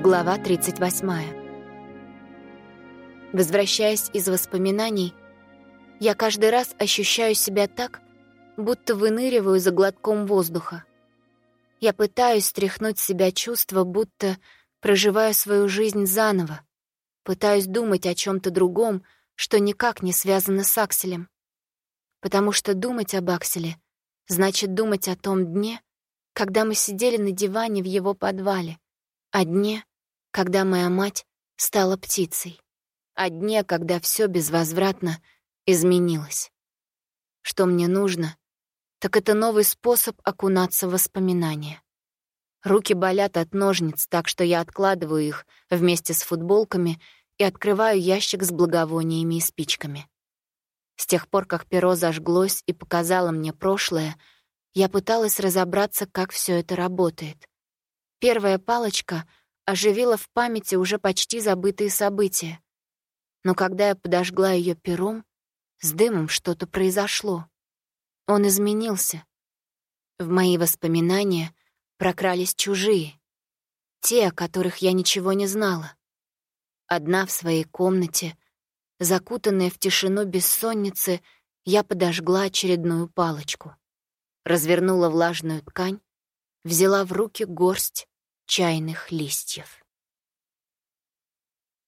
Глава 38. Возвращаясь из воспоминаний, я каждый раз ощущаю себя так, будто выныриваю за глотком воздуха. Я пытаюсь стряхнуть с себя чувство, будто проживаю свою жизнь заново, пытаюсь думать о чем то другом, что никак не связано с Акселем. Потому что думать об Акселе значит думать о том дне, когда мы сидели на диване в его подвале, о дне, когда моя мать стала птицей, о дне, когда все безвозвратно изменилось. Что мне нужно, так это новый способ окунаться в воспоминания. Руки болят от ножниц, так что я откладываю их вместе с футболками и открываю ящик с благовониями и спичками. С тех пор, как перо зажглось и показало мне прошлое, я пыталась разобраться, как все это работает. Первая палочка оживила в памяти уже почти забытые события. Но когда я подожгла ее пером, с дымом что-то произошло. Он изменился. В мои воспоминания прокрались чужие, те, о которых я ничего не знала. Одна в своей комнате, закутанная в тишину бессонницы, я подожгла очередную палочку. Развернула влажную ткань, взяла в руки горсть чайных листьев.